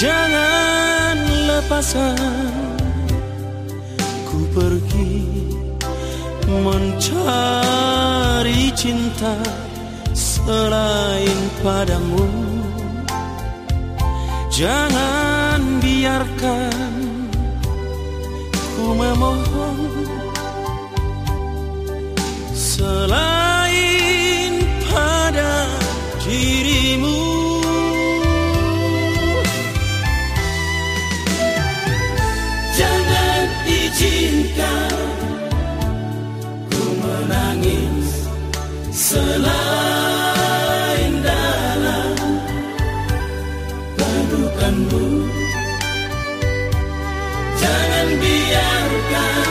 Jangan lepaskan ku pergi mencari cinta selain padamu. Jangan biarkan ku memohon selain dalam pelukanmu Jangan biarkan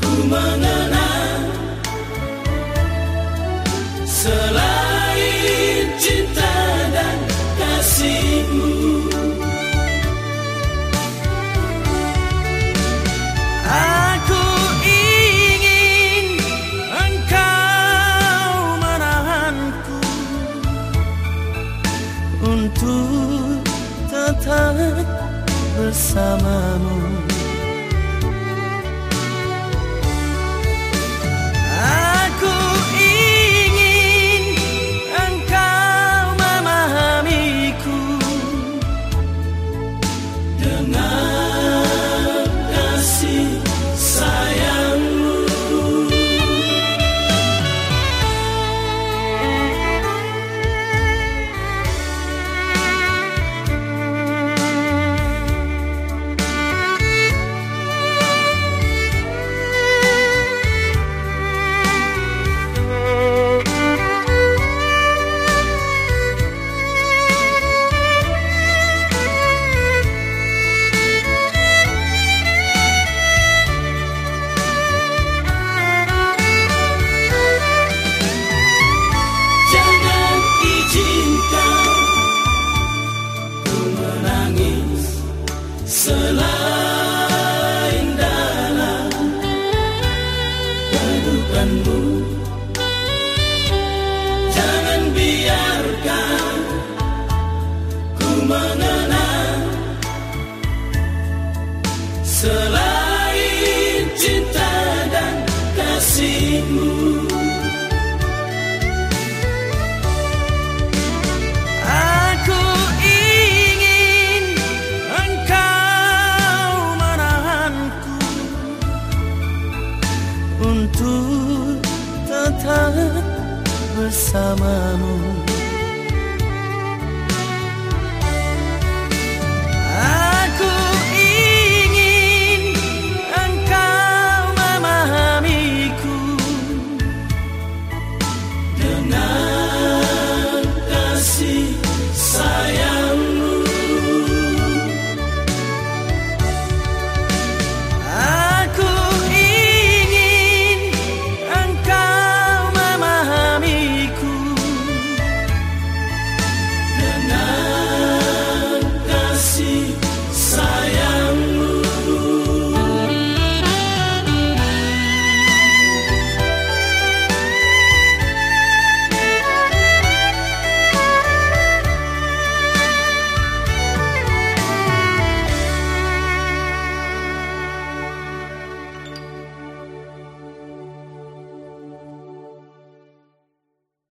ku mengenang bersamamu selain cinta dan kasihmu. Aku ingin engkau menahanku Untuk tetap bersamamu.